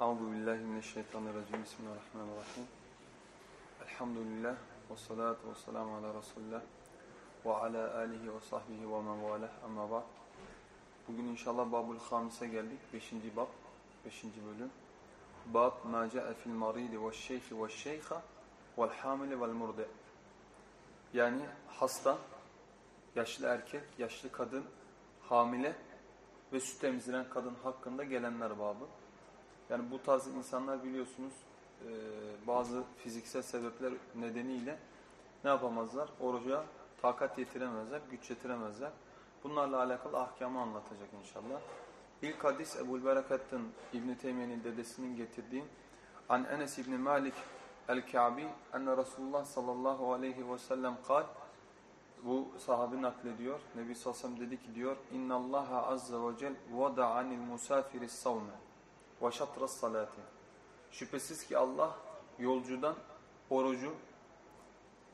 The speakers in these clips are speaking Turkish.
Euzu billahi mineşşeytanirracim. Bismillahirrahmanirrahim. Elhamdülillah ve salatu ve selamu ala Resulullah ve ala alihi ve sahbihi ve men valah. Amma ba'd. Bugün inşallah Babul Hamis'e geldik. 5. bab, 5. bölüm. Bab ma ca'e fil maridi ve şeyhi ve şeyha vel hamile vel murdi. Yani hasta, yaşlı erkek, yaşlı kadın, hamile ve süt emziren kadın hakkında gelenler babı. Yani bu tarz insanlar biliyorsunuz e, bazı fiziksel sebepler nedeniyle ne yapamazlar? Oruca takat yetiremezler, güç yetiremezler. Bunlarla alakalı ahkamı anlatacak inşallah. İlk hadis Ebu'l Berekat'ın İbn Teymiye'nin dedesinin getirdiği An Enes İbn Malik el-Ka'bi enne Resulullah sallallahu aleyhi ve sellem kal bu sahabi naklediyor. Nebi sallallahu aleyhi ve sellem dedi ki diyor İnna Allah azze ve cel vada'anil musafiri savme ve şatras salati. Şüphesiz ki Allah yolcudan orucu,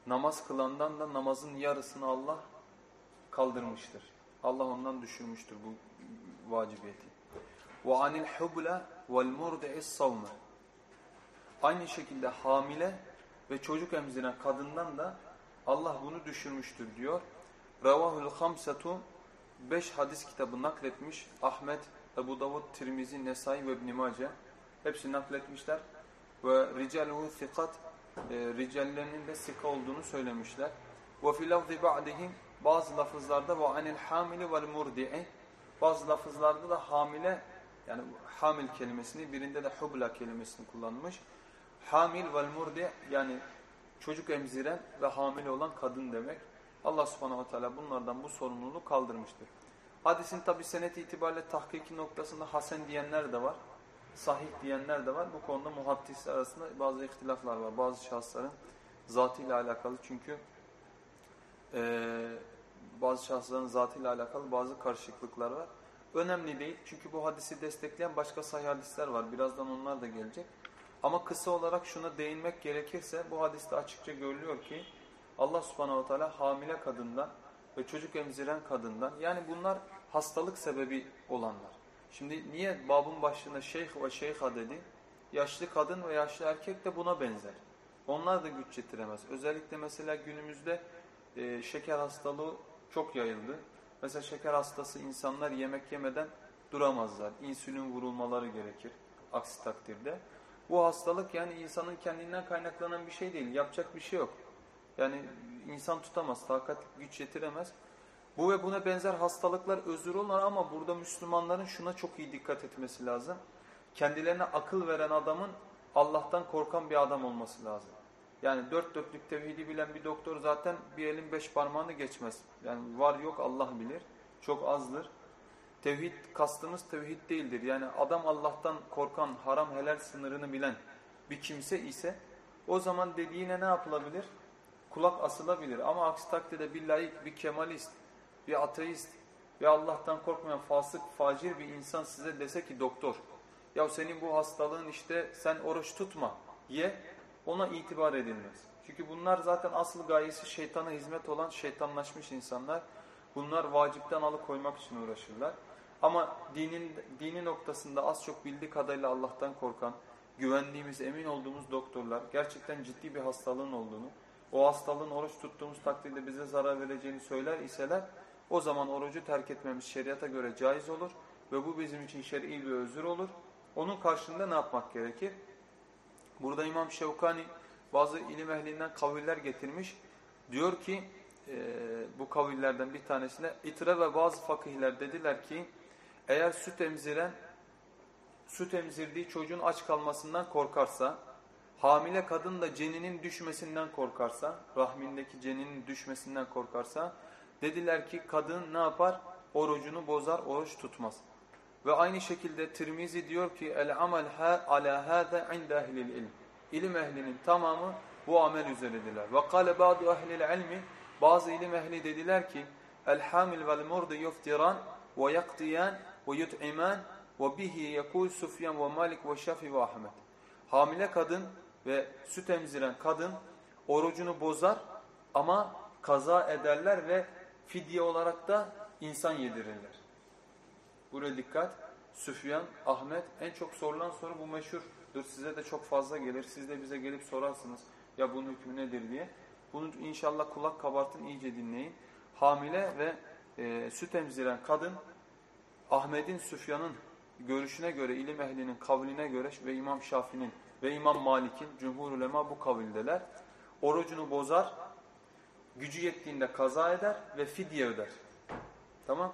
namaz kılandan da namazın yarısını Allah kaldırmıştır. Allah ondan düşürmüştür bu vacibiyeti. Ve anil hubla vel murdi'is savme. Aynı şekilde hamile ve çocuk emziren kadından da Allah bunu düşürmüştür diyor. Ravahul hamsetu 5 hadis kitabı nakletmiş. Ahmet, Ebu Davud, Tirmizi, Nesai ve İbn Mace hepsi nakletmişler. Ve ricaluhu thiqat e, ricallerinin de sika olduğunu söylemişler. Ve fi lafzi ba'dihim bazı lafızlarda ve anil hamili vel murdi'i bazı lafızlarda da hamile yani hamil kelimesini birinde de hubla kelimesini kullanmış. Hamil vel murdi yani çocuk emziren ve hamile olan kadın demek. Allah subhanahu wa ta'ala bunlardan bu sorumluluğu kaldırmıştır. Hadisin tabi senet itibariyle tahkiki noktasında hasen diyenler de var. Sahih diyenler de var. Bu konuda muhaddisler arasında bazı ihtilaflar var. Bazı şahısların zatıyla alakalı çünkü e, bazı şahısların zatıyla alakalı bazı karışıklıklar var. Önemli değil çünkü bu hadisi destekleyen başka sahih hadisler var. Birazdan onlar da gelecek. Ama kısa olarak şuna değinmek gerekirse bu hadiste açıkça görülüyor ki Allah subhanahu teala hamile kadından ve çocuk emziren kadından yani bunlar hastalık sebebi olanlar. Şimdi niye babın başlığında şeyh ve şeyha dedi? Yaşlı kadın ve yaşlı erkek de buna benzer. Onlar da güç getiremez. Özellikle mesela günümüzde e, şeker hastalığı çok yayıldı. Mesela şeker hastası insanlar yemek yemeden duramazlar. İnsülin vurulmaları gerekir aksi takdirde. Bu hastalık yani insanın kendinden kaynaklanan bir şey değil. Yapacak bir şey yok. Yani insan tutamaz, takat güç yetiremez. Bu ve buna benzer hastalıklar özür olur ama burada Müslümanların şuna çok iyi dikkat etmesi lazım. Kendilerine akıl veren adamın Allah'tan korkan bir adam olması lazım. Yani dört dörtlük tevhidi bilen bir doktor zaten bir elin beş parmağını geçmez. Yani var yok Allah bilir. Çok azdır. Tevhid kastımız tevhid değildir. Yani adam Allah'tan korkan, haram helal sınırını bilen bir kimse ise o zaman dediğine ne yapılabilir? Kulak asılabilir. Ama aksi takdirde bir laik, bir kemalist, bir ateist ve Allah'tan korkmayan fasık, facir bir insan size dese ki doktor, ya senin bu hastalığın işte sen oruç tutma, ye, ona itibar edilmez. Çünkü bunlar zaten asıl gayesi şeytana hizmet olan şeytanlaşmış insanlar. Bunlar vacipten alıkoymak için uğraşırlar. Ama dinin dini noktasında az çok bildiği kadarıyla Allah'tan korkan, güvendiğimiz, emin olduğumuz doktorlar gerçekten ciddi bir hastalığın olduğunu, o hastalığın oruç tuttuğumuz takdirde bize zarar vereceğini söyler iseler o zaman orucu terk etmemiz şeriata göre caiz olur ve bu bizim için şer'i bir özür olur. Onun karşılığında ne yapmak gerekir? Burada İmam Şevkani bazı ilim ehlinden kaviller getirmiş. Diyor ki e, bu kavillerden bir tanesine itire ve bazı fakihler dediler ki eğer süt emziren süt emzirdiği çocuğun aç kalmasından korkarsa hamile kadın da ceninin düşmesinden korkarsa rahmindeki ceninin düşmesinden korkarsa dediler ki kadın ne yapar? Orucunu bozar, oruç tutmaz. Ve aynı şekilde Tirmizi diyor ki el amel ha ala hada inda ehlil ilm. ilim ehlinin tamamı bu amel üzerediler. Ve kâle ba'du ehlil ilmi bazı ilim ehli dediler ki el hamil vel murdi yuftiran ve yaktiyan ve yut'iman ve bihi yekul Sufyan ve Malik ve Şafi ve Ahmet. Hamile kadın ve süt emziren kadın orucunu bozar ama kaza ederler ve fidye olarak da insan yedirirler. Buraya dikkat. Süfyan, Ahmet en çok sorulan soru bu meşhurdur. Size de çok fazla gelir. Siz de bize gelip sorarsınız ya bunun hükmü nedir diye. Bunu inşallah kulak kabartın iyice dinleyin. Hamile ve e, süt emziren kadın Ahmet'in, Süfyan'ın görüşüne göre, ilim ehlinin kavline göre ve İmam Şafi'nin ve İmam Malik'in, cumhur ulema bu kavildeler. Orucunu bozar, gücü yettiğinde kaza eder ve fidye öder. Tamam.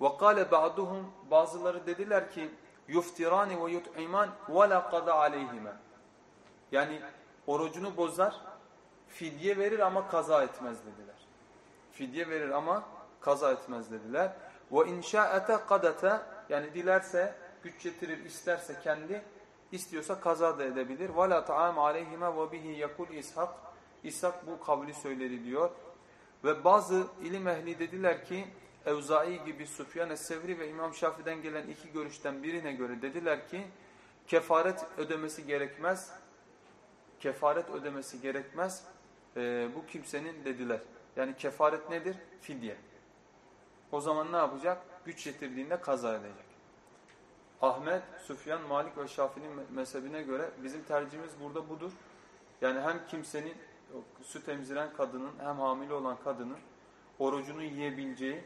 وَقَالَ بَعْدُهُمْ Bazıları dediler ki يُفْتِرَانِ وَيُطْعِمَانِ وَلَا قَدَ عَلَيْهِمَا Yani orucunu bozar, fidye verir ama kaza etmez dediler. Fidye verir ama kaza etmez dediler. وَاِنْ شَاءَةَ قَدَةَ Yani dilerse, güç getirir, isterse kendi, istiyorsa kaza da edebilir. وَلَا تَعَامَ عَلَيْهِمَا وَبِهِ يَكُلْ İshak İshak bu kavli söyledi diyor. Ve bazı ilim ehli dediler ki Evzai gibi Sufyan Es-Sevri ve İmam Şafi'den gelen iki görüşten birine göre dediler ki kefaret ödemesi gerekmez. Kefaret ödemesi gerekmez. Ee, bu kimsenin dediler. Yani kefaret nedir? Fidye. O zaman ne yapacak? Güç yetirdiğinde kaza edecek. Ahmet, Süfyan, Malik ve Şafi'nin mezhebine göre bizim tercihimiz burada budur. Yani hem kimsenin süt emziren kadının hem hamile olan kadının orucunu yiyebileceği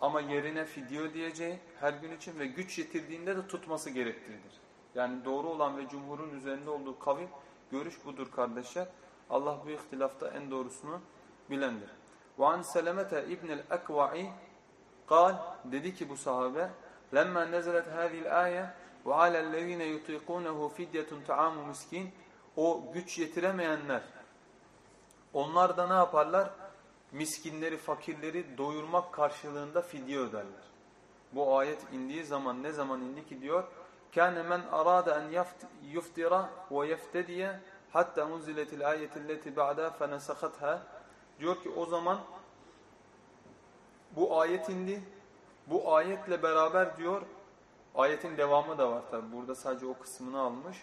ama yerine fidye ödeyeceği her gün için ve güç yetirdiğinde de tutması gerektiğidir. Yani doğru olan ve cumhurun üzerinde olduğu kavim görüş budur kardeşler. Allah bu ihtilafta en doğrusunu bilendir. وَعَنْ سَلَمَةَ اِبْنِ الْاَكْوَعِ قال dedi ki bu sahabe لَمَّا نَزَلَتْ هَذِي الْآيَةِ وَعَلَى الَّذ۪ينَ يُطِيقُونَهُ فِدْيَةٌ تَعَامُ miskin O güç yetiremeyenler onlar da ne yaparlar? Miskinleri, fakirleri doyurmak karşılığında fidye öderler. Bu ayet indiği zaman ne zaman indi ki diyor? كَانَ مَنْ أَرَادَ أَنْ يُفْتِرَ وَيَفْتَدِيَ حَتَّى مُنْزِلَتِ الْآيَةِ الَّتِ بَعْدَا فَنَسَخَتْهَا Diyor ki o zaman bu ayet indi. Bu ayetle beraber diyor, ayetin devamı da var tabi. Burada sadece o kısmını almış.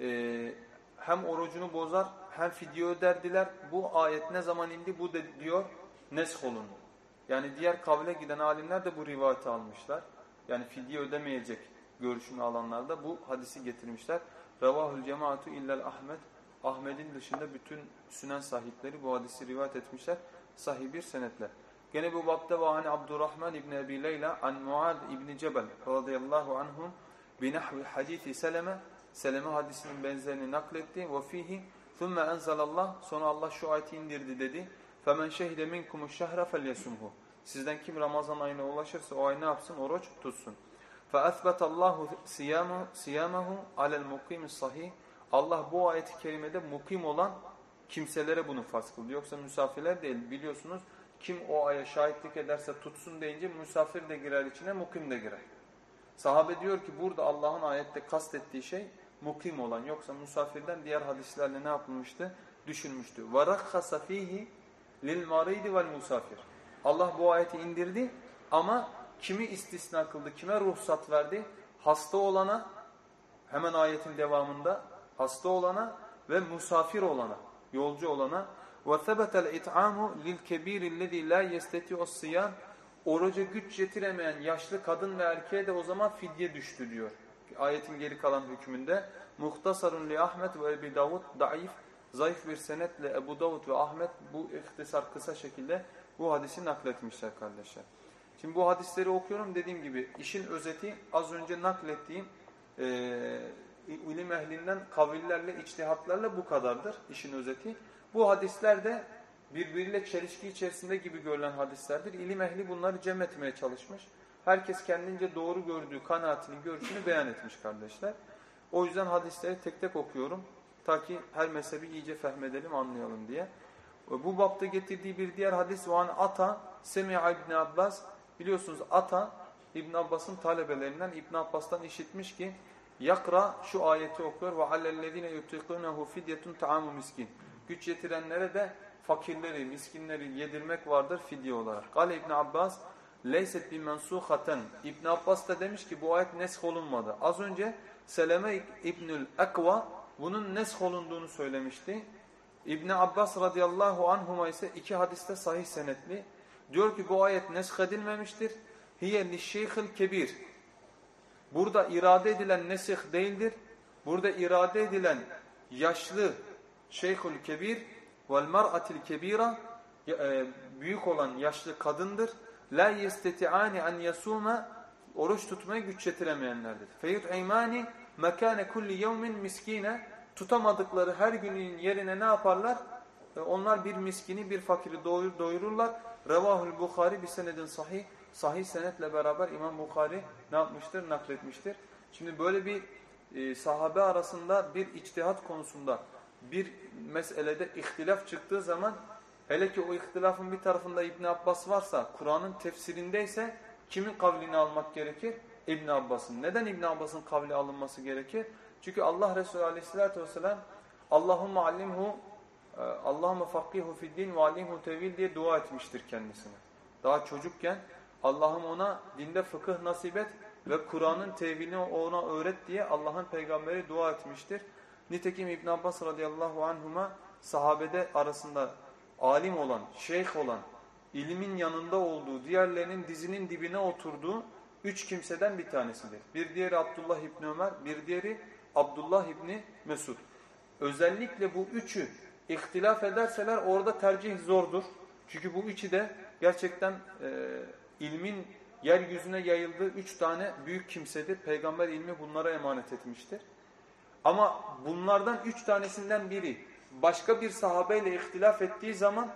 Ee, hem orucunu bozar hem fidye öderdiler. Bu ayet ne zaman indi? Bu de diyor nesh olundu. Yani diğer kavle giden alimler de bu rivayeti almışlar. Yani fidye ödemeyecek görüşünü alanlar da bu hadisi getirmişler. Revahül cemaatu illel Ahmet. Ahmet'in dışında bütün sünen sahipleri bu hadisi rivayet etmişler. Sahih bir senetle. Gene bu bapta ve hani Abdurrahman İbni Ebi Leyla an Muad İbni Cebel radıyallahu anhum binahvi hadisi Seleme Seleme hadisinin benzerini nakletti. Ve fihi ثُمَّ اَنْزَلَ اللّٰهِ Sonra Allah şu ayeti indirdi dedi. فَمَنْ شَهِدَ مِنْكُمُ الشَّهْرَ فَلْيَسُمْهُ Sizden kim Ramazan ayına ulaşırsa o ay ne yapsın? Oruç tutsun. فَأَثْبَتَ اللّٰهُ سِيَامَهُ عَلَى الْمُقِيمِ الصَّحِيهِ Allah bu ayeti kerimede mukim olan kimselere bunu farz kıldı. Yoksa misafirler değil. Biliyorsunuz kim o aya şahitlik ederse tutsun deyince misafir de girer içine, mukim de girer. Sahabe diyor ki burada Allah'ın ayette kastettiği şey mukim olan yoksa musafirden diğer hadislerle ne yapılmıştı? Düşünmüştü. وَرَخَّسَ ف۪يهِ لِلْمَرِيدِ وَالْمُسَافِرِ Allah bu ayeti indirdi ama kimi istisna kıldı, kime ruhsat verdi? Hasta olana, hemen ayetin devamında hasta olana ve musafir olana, yolcu olana وَثَبَتَ الْاِطْعَامُ لِلْكَب۪يرِ الَّذ۪ي لَا يَسْتَتِعُ الصِّيَانِ Oruca güç yetiremeyen yaşlı kadın ve erkeğe de o zaman fidye düştü diyor. Ayetin geri kalan hükmünde. Muhtasarun li Ahmet ve Ebi Davud daif, zayıf bir senetle Ebu Davud ve Ahmet bu ihtisar kısa şekilde bu hadisi nakletmişler kardeşler. Şimdi bu hadisleri okuyorum dediğim gibi işin özeti az önce naklettiğim e, ilim ehlinden kavillerle, içtihatlarla bu kadardır işin özeti. Bu hadisler de birbiriyle çelişki içerisinde gibi görülen hadislerdir. İlim ehli bunları cem etmeye çalışmış. Herkes kendince doğru gördüğü kanaatini, görüşünü beyan etmiş kardeşler. O yüzden hadisleri tek tek okuyorum. Ta ki her mezhebi iyice fehmedelim, anlayalım diye. Bu bapta getirdiği bir diğer hadis var. Ata, Semi'a İbn Abbas. Biliyorsunuz Ata, İbn Abbas'ın talebelerinden İbn Abbas'tan işitmiş ki yakra şu ayeti okuyor ve alellezine yutiqunehu fidyetun taamu miskin. Güç yetirenlere de fakirleri, miskinleri yedirmek vardır fidye olarak. Kale İbn Abbas leyset bi mensuhaten. İbn Abbas da demiş ki bu ayet nesk olunmadı. Az önce Seleme İbnül Ekva bunun nesk olunduğunu söylemişti. İbn Abbas radıyallahu anhuma ise iki hadiste sahih senetli. Diyor ki bu ayet nesk edilmemiştir. Hiye lişşeyhil kebir. Burada irade edilen nesih değildir. Burada irade edilen yaşlı şeyhül kebir vel mar'atil kebira e, büyük olan yaşlı kadındır. La yesteti'ani en yasuma oruç tutmaya güç yetiremeyenlerdir. Feyut'imani mekane kulli yevmin miskine tutamadıkları her günün yerine ne yaparlar? E, onlar bir miskini bir fakiri doyururlar. Revahul Bukhari bir senedin sahih. Sahih senetle beraber İmam Bukhari ne yapmıştır? Nakletmiştir. Şimdi böyle bir e, sahabe arasında bir içtihat konusunda bir meselede ihtilaf çıktığı zaman hele ki o ihtilafın bir tarafında İbn Abbas varsa Kur'an'ın tefsirindeyse kimin kavlini almak gerekir? İbn Abbas'ın. Neden İbn Abbas'ın kavli alınması gerekir? Çünkü Allah Resulü Aleyhisselatü Vesselam Allahümme allimhu e, Allahümme fakkihu fiddin ve allimhu tevil diye dua etmiştir kendisine. Daha çocukken Allah'ım ona dinde fıkıh nasip et ve Kur'an'ın tevilini ona öğret diye Allah'ın peygamberi dua etmiştir. Nitekim İbn Abbas radıyallahu anhuma sahabede arasında alim olan, şeyh olan, ilmin yanında olduğu, diğerlerinin dizinin dibine oturduğu üç kimseden bir tanesidir. Bir diğeri Abdullah İbni Ömer, bir diğeri Abdullah İbni Mesud. Özellikle bu üçü ihtilaf ederseler orada tercih zordur. Çünkü bu üçü de gerçekten e, ilmin yeryüzüne yayıldığı üç tane büyük kimsedir. Peygamber ilmi bunlara emanet etmiştir. Ama bunlardan üç tanesinden biri başka bir sahabeyle ihtilaf ettiği zaman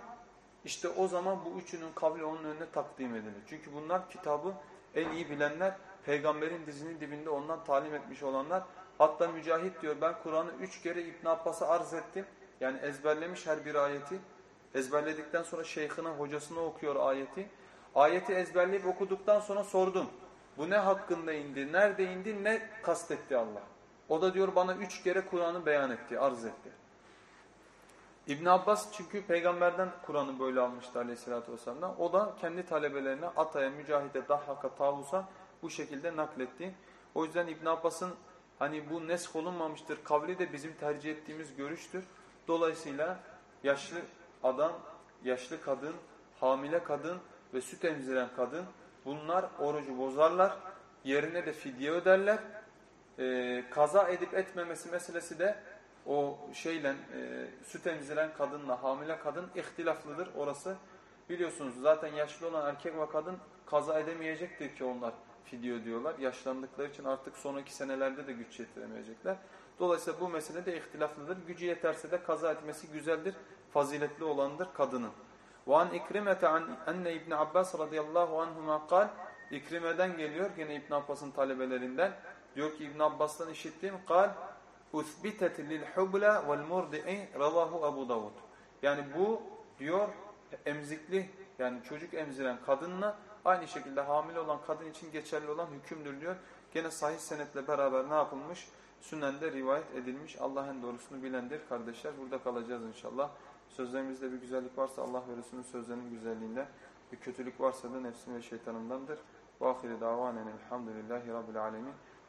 işte o zaman bu üçünün kavli onun önüne takdim edilir. Çünkü bunlar kitabı en iyi bilenler, peygamberin dizinin dibinde ondan talim etmiş olanlar. Hatta Mücahit diyor ben Kur'an'ı üç kere İbn Abbas'a arz ettim. Yani ezberlemiş her bir ayeti. Ezberledikten sonra şeyhine, hocasına okuyor ayeti. Ayeti ezberleyip okuduktan sonra sordum. Bu ne hakkında indi, nerede indi, ne kastetti Allah? O da diyor bana üç kere Kur'an'ı beyan etti, arz etti. İbn Abbas çünkü peygamberden Kur'an'ı böyle almıştı aleyhissalatü vesselam. O da kendi talebelerine Ata'ya, Mücahide, Dahhak'a, Tavus'a bu şekilde nakletti. O yüzden İbn Abbas'ın hani bu nesk olunmamıştır kavli de bizim tercih ettiğimiz görüştür. Dolayısıyla yaşlı adam, yaşlı kadın, hamile kadın ve süt emziren kadın bunlar orucu bozarlar. Yerine de fidye öderler Ee, kaza edip etmemesi meselesi de o şeyle e, süt emziren kadınla hamile kadın ihtilaflıdır orası. Biliyorsunuz zaten yaşlı olan erkek ve kadın kaza edemeyecektir ki onlar fidye diyorlar. Yaşlandıkları için artık sonraki senelerde de güç yetiremeyecekler. Dolayısıyla bu mesele de ihtilaflıdır. Gücü yeterse de kaza etmesi güzeldir. Faziletli olandır kadının. وَاَنْ اِكْرِمَةَ عَنْ اَنَّ اِبْنِ عَبَّاسِ radıyallahu anhuma kal İkrime'den geliyor gene İbn Abbas'ın talebelerinden. Diyor ki İbn Abbas'tan işittim. Kal usbitet lil hubla vel murdi'i ravahu Ebu Davud. Yani bu diyor emzikli yani çocuk emziren kadınla aynı şekilde hamile olan kadın için geçerli olan hükümdür diyor. Gene sahih senetle beraber ne yapılmış? Sünnende rivayet edilmiş. Allah en doğrusunu bilendir kardeşler. Burada kalacağız inşallah. Sözlerimizde bir güzellik varsa Allah ve sözlerinin güzelliğinde. Bir kötülük varsa da nefsim ve şeytanımdandır. Ve ahire davanen elhamdülillahi rabbil alemin.